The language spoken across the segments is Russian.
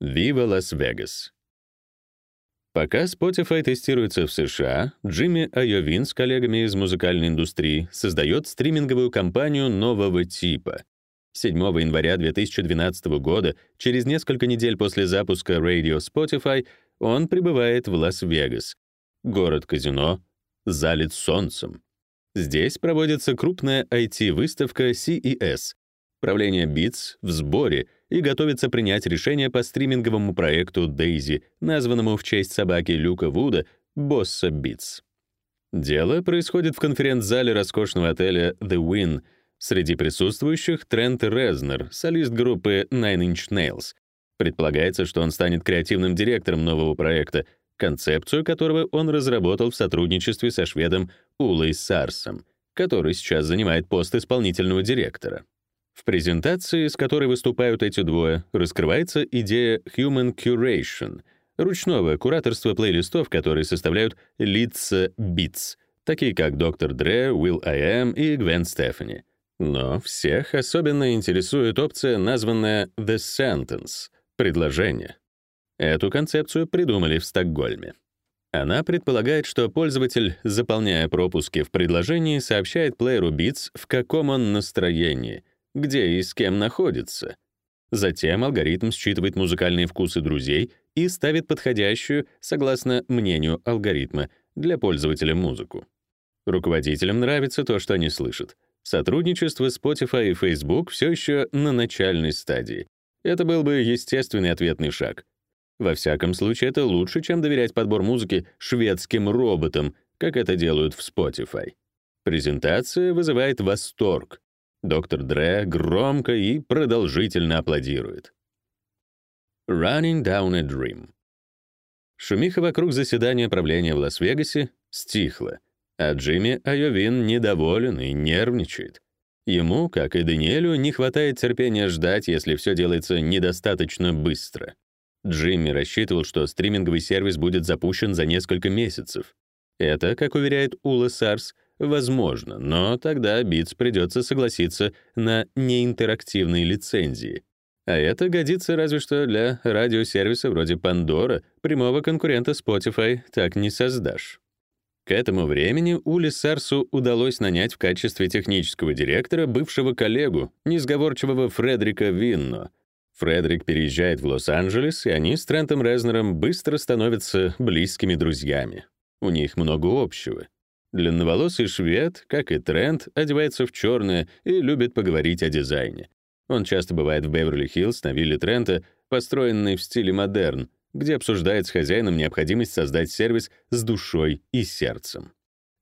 Viva Las Vegas. Пока Spotify тестируется в США, Джимми Айовин с коллегами из музыкальной индустрии создает стриминговую компанию нового типа. 7 января 2012 года, через несколько недель после запуска Radio Spotify, он прибывает в Лас-Вегас. Город-казино залит солнцем. Здесь проводится крупная IT-выставка CES. Правление Beats в сборе и готовится принять решение по стриминговому проекту Daisy, названному в честь собаки Люка Вуда «Босса Beats». Дело происходит в конференц-зале роскошного отеля The Win. Среди присутствующих Трент Резнер, солист группы Nine Inch Nails. Предполагается, что он станет креативным директором нового проекта, концепцию которого он разработал в сотрудничестве со шведом Улой Сарсом, который сейчас занимает пост исполнительного директора. В презентации, с которой выступают эти двое, раскрывается идея Human Curation — ручного кураторства плейлистов, которые составляют лица Beats, такие как Dr. Dre, Will I Am и Gwen Stefani. Но всех особенно интересует опция, названная The Sentence — предложение. Эту концепцию придумали в Стокгольме. Она предполагает, что пользователь, заполняя пропуски в предложении, сообщает плееру Beats, в каком он настроении, где и с кем находится. Затем алгоритм считывает музыкальные вкусы друзей и ставит подходящую, согласно мнению алгоритма, для пользователя музыку. Руководителям нравится то, что они слышат. Сотрудничество Spotify и Facebook все еще на начальной стадии. Это был бы естественный ответный шаг. Во всяком случае, это лучше, чем доверять подбор музыки шведским роботам, как это делают в Spotify. Презентация вызывает восторг. Доктор Дре громко и продолжительно аплодирует. Running Down a Dream. Шумиха вокруг заседания правления в Лас-Вегасе стихла, а Джимми Айовин недоволен и нервничает. Ему, как и Даниэлю, не хватает терпения ждать, если все делается недостаточно быстро. Джимми рассчитывал, что стриминговый сервис будет запущен за несколько месяцев. Это, как уверяет Ула Сарс, Возможно, но тогда Beats придется согласиться на неинтерактивные лицензии. А это годится разве что для радиосервиса вроде Pandora, прямого конкурента Spotify так не создашь. К этому времени Ули Сарсу удалось нанять в качестве технического директора бывшего коллегу, несговорчивого Фредрика Винно. Фредерик переезжает в Лос-Анджелес, и они с Трентом Резнером быстро становятся близкими друзьями. У них много общего. Длинноволосый швед, как и Трент, одевается в черное и любит поговорить о дизайне. Он часто бывает в Беверли-Хиллз на вилле Трента, построенной в стиле модерн, где обсуждает с хозяином необходимость создать сервис с душой и сердцем.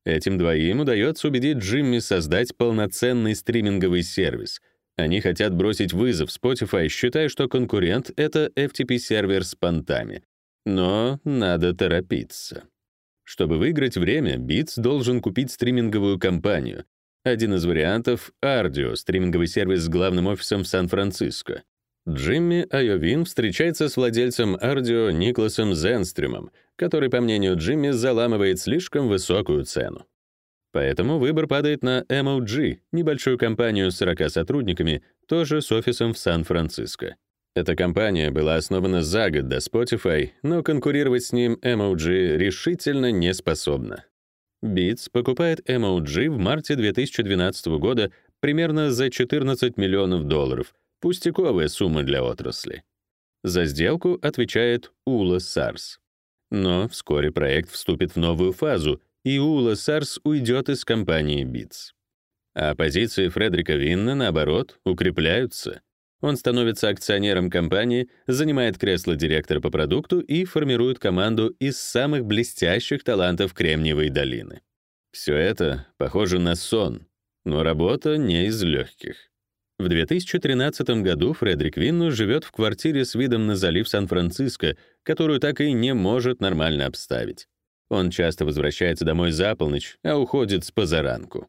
Этим двоим удается убедить Джимми создать полноценный стриминговый сервис. Они хотят бросить вызов Spotify, считая, что конкурент — это FTP-сервер с понтами. Но надо торопиться. Чтобы выиграть время, Beats должен купить стриминговую компанию. Один из вариантов — Ardio, стриминговый сервис с главным офисом в Сан-Франциско. Джимми Айовин встречается с владельцем Ardio Никласом Зенстрюмом, который, по мнению Джимми, заламывает слишком высокую цену. Поэтому выбор падает на MOG, небольшую компанию с 40 сотрудниками, тоже с офисом в Сан-Франциско. Эта компания была основана за год до Spotify, но конкурировать с ним MOG решительно не способна. Beats покупает MOG в марте 2012 года примерно за 14 миллионов долларов, пустяковая сумма для отрасли. За сделку отвечает Ула Сарс. Но вскоре проект вступит в новую фазу, и Ула Сарс уйдет из компании Beats. А позиции Фредерика Винна, наоборот, укрепляются — он становится акционером компании, занимает кресло директора по продукту и формирует команду из самых блестящих талантов Кремниевой долины. Все это похоже на сон, но работа не из легких. В 2013 году Фредерик Винну живет в квартире с видом на залив Сан-Франциско, которую так и не может нормально обставить. Он часто возвращается домой за полночь, а уходит с позаранку.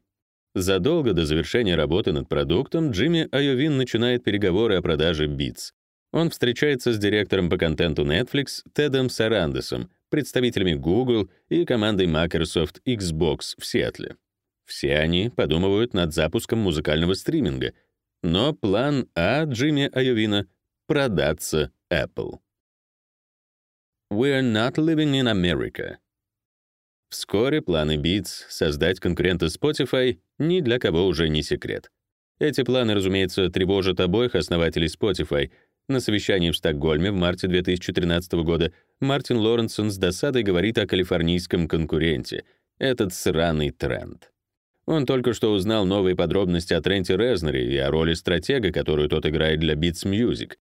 Задолго до завершения работы над продуктом Джимми Айовин начинает переговоры о продаже Beats. Он встречается с директором по контенту Netflix Тедом Сарандесом, представителями Google и командой Microsoft Xbox в Сиэтле. Все они подумывают над запуском музыкального стриминга, но план А Джимми Айовина — продаться Apple. We're not living in America. Вскоре планы Beats создать конкурента Spotify ни для кого уже не секрет. Эти планы, разумеется, тревожат обоих основателей Spotify. На совещании в Стокгольме в марте 2013 года Мартин Лоренсон с досадой говорит о калифорнийском конкуренте. Этот сраный тренд. Он только что узнал новые подробности о Тренте Резнере и о роли стратега, которую тот играет для Beats Music.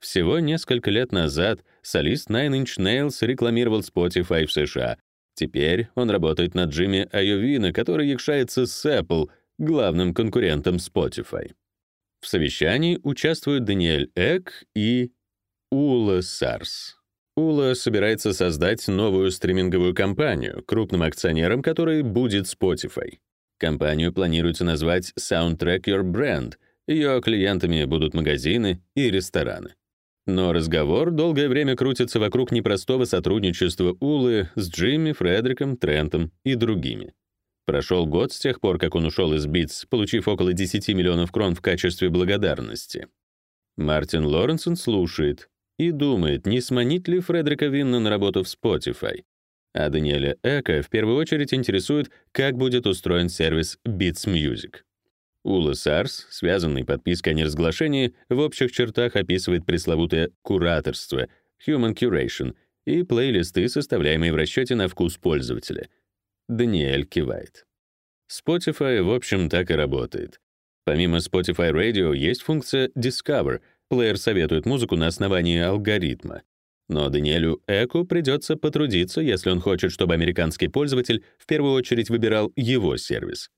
Всего несколько лет назад солист Nine Inch Nails рекламировал Spotify в США. Теперь он работает над Джимми Айовина, который якшается с Apple, главным конкурентом Spotify. В совещании участвуют Даниэль Эк и Ула Сарс. Ула собирается создать новую стриминговую компанию, крупным акционером которой будет Spotify. Компанию планируется назвать Soundtrack Your Brand. Ее клиентами будут магазины и рестораны. Но разговор долгое время крутится вокруг непростого сотрудничества Улы с Джимми, Фредриком, Трентом и другими. Прошел год с тех пор, как он ушел из Beats, получив около 10 миллионов крон в качестве благодарности. Мартин Лоренсон слушает и думает, не сманить ли Фредрика Винна на работу в Spotify. А Даниэля Эка в первую очередь интересует, как будет устроен сервис Beats Music. Ула Сарс, связанный подпиской о неразглашении, в общих чертах описывает пресловутое кураторство, human curation, и плейлисты, составляемые в расчете на вкус пользователя. Даниэль кивает. Spotify, в общем, так и работает. Помимо Spotify Radio есть функция Discover. Плеер советует музыку на основании алгоритма. Но Даниэлю Эку придется потрудиться, если он хочет, чтобы американский пользователь в первую очередь выбирал его сервис.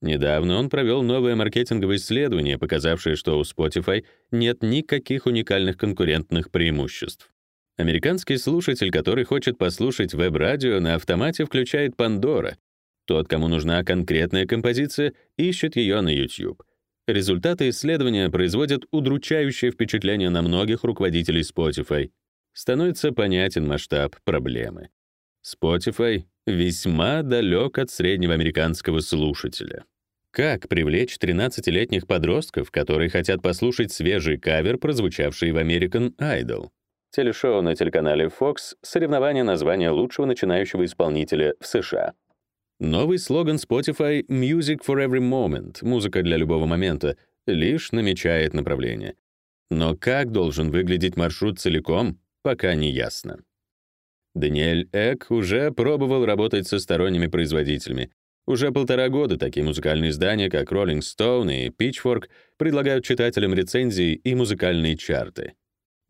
Недавно он провел новое маркетинговое исследование, показавшее, что у Spotify нет никаких уникальных конкурентных преимуществ. Американский слушатель, который хочет послушать веб-радио, на автомате включает Pandora. Тот, кому нужна конкретная композиция, ищет ее на YouTube. Результаты исследования производят удручающее впечатление на многих руководителей Spotify — становится понятен масштаб проблемы. Spotify весьма далек от среднего американского слушателя. Как привлечь 13-летних подростков, которые хотят послушать свежий кавер, прозвучавший в American Idol? Телешоу на телеканале Fox — соревнование названия лучшего начинающего исполнителя в США. Новый слоган Spotify «Music for every moment» — музыка для любого момента — лишь намечает направление. Но как должен выглядеть маршрут целиком, пока не ясно. Даниэль Эк уже пробовал работать со сторонними производителями. Уже полтора года такие музыкальные издания, как Rolling Stone и Pitchfork, предлагают читателям рецензии и музыкальные чарты.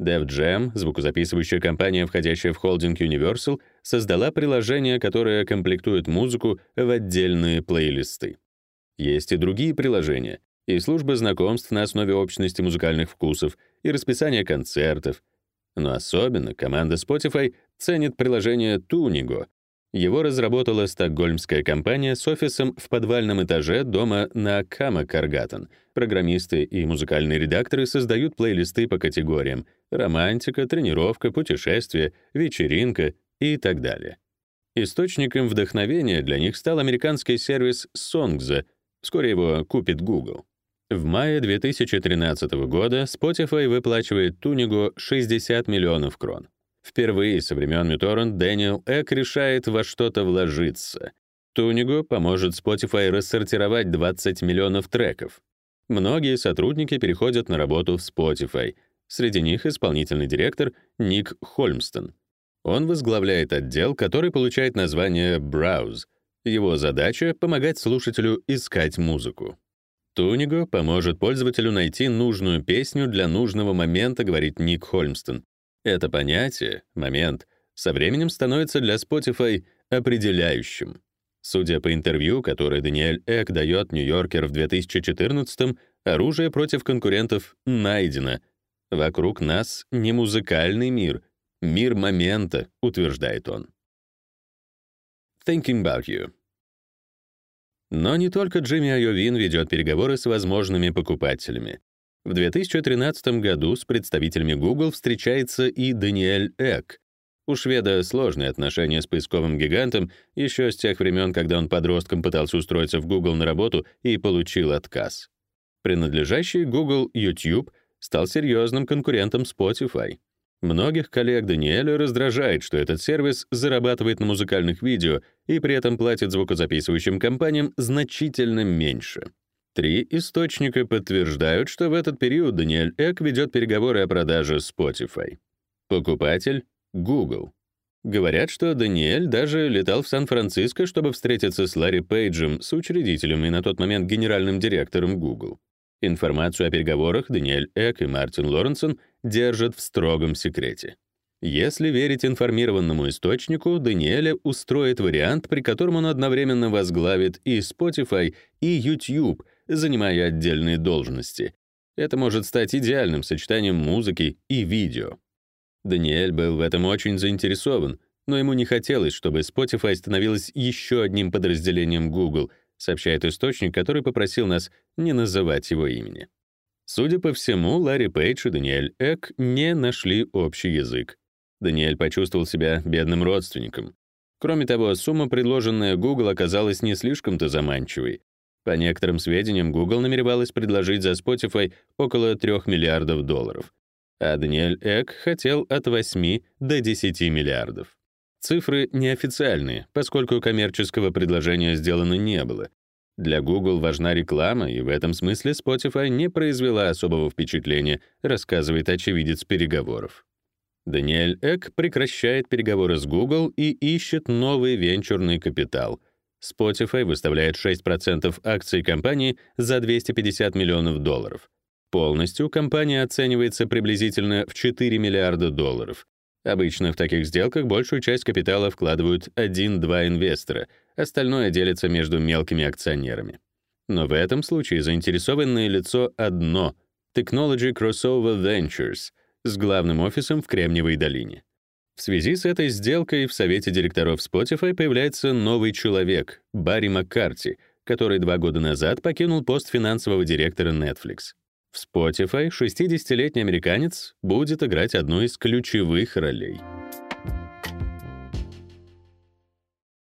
Def Jam, звукозаписывающая компания, входящая в холдинг Universal, создала приложение, которое комплектует музыку в отдельные плейлисты. Есть и другие приложения, и службы знакомств на основе общности музыкальных вкусов, и расписание концертов, но особенно команда Spotify ценит приложение Tunigo. Его разработала стокгольмская компания с офисом в подвальном этаже дома на Камакаргатен. Программисты и музыкальные редакторы создают плейлисты по категориям романтика, тренировка, путешествие, вечеринка и так далее. Источником вдохновения для них стал американский сервис Songza. Вскоре его купит Google. В мае 2013 года Spotify выплачивает Туниго 60 миллионов крон. Впервые со времен Мюторрент Дэниел Эк решает во что-то вложиться. Туниго поможет Spotify рассортировать 20 миллионов треков. Многие сотрудники переходят на работу в Spotify. Среди них исполнительный директор Ник Хольмстон. Он возглавляет отдел, который получает название Browse. Его задача — помогать слушателю искать музыку. Туниго поможет пользователю найти нужную песню для нужного момента, говорит Ник Хольмстон. Это понятие, момент, со временем становится для Spotify определяющим. Судя по интервью, которое Даниэль Эк дает Нью-Йоркер в 2014-м, оружие против конкурентов найдено. Вокруг нас не музыкальный мир, мир момента, утверждает он. Thinking about you. Но не только Джимми Айовин ведет переговоры с возможными покупателями. В 2013 году с представителями Google встречается и Даниэль Эк. У шведа сложные отношения с поисковым гигантом еще с тех времен, когда он подростком пытался устроиться в Google на работу и получил отказ. Принадлежащий Google YouTube стал серьезным конкурентом Spotify. Многих коллег Даниэля раздражает, что этот сервис зарабатывает на музыкальных видео и при этом платит звукозаписывающим компаниям значительно меньше. Три источника подтверждают, что в этот период Даниэль Эк ведет переговоры о продаже Spotify. Покупатель — Google. Говорят, что Даниэль даже летал в Сан-Франциско, чтобы встретиться с Ларри Пейджем, с учредителем и на тот момент генеральным директором Google. Информацию о переговорах Даниэль Эк и Мартин Лоренсон держат в строгом секрете. Если верить информированному источнику, Даниэля устроит вариант, при котором он одновременно возглавит и Spotify, и YouTube, занимая отдельные должности. Это может стать идеальным сочетанием музыки и видео. Даниэль был в этом очень заинтересован, но ему не хотелось, чтобы Spotify становилась еще одним подразделением Google, сообщает источник, который попросил нас не называть его имени. Судя по всему, Ларри Пейдж и Даниэль Эк не нашли общий язык. Даниэль почувствовал себя бедным родственником. Кроме того, сумма, предложенная Google, оказалась не слишком-то заманчивой. По некоторым сведениям, Google намеревалась предложить за Spotify около 3 миллиардов долларов, а Даниэль Эк хотел от 8 до 10 миллиардов. Цифры неофициальные, поскольку коммерческого предложения сделано не было. Для Google важна реклама, и в этом смысле Spotify не произвела особого впечатления, рассказывает очевидец переговоров. Даниэль Эк прекращает переговоры с Google и ищет новый венчурный капитал. Spotify выставляет 6% акций компании за 250 миллионов долларов. Полностью компания оценивается приблизительно в 4 миллиарда долларов. Обычно в таких сделках большую часть капитала вкладывают 1-2 инвестора, остальное делится между мелкими акционерами. Но в этом случае заинтересованное лицо одно — Technology Crossover Ventures с главным офисом в Кремниевой долине. В связи с этой сделкой в совете директоров Spotify появляется новый человек — Барри Маккарти, который два года назад покинул пост финансового директора Netflix. В Spotify 60-летний американец будет играть одну из ключевых ролей.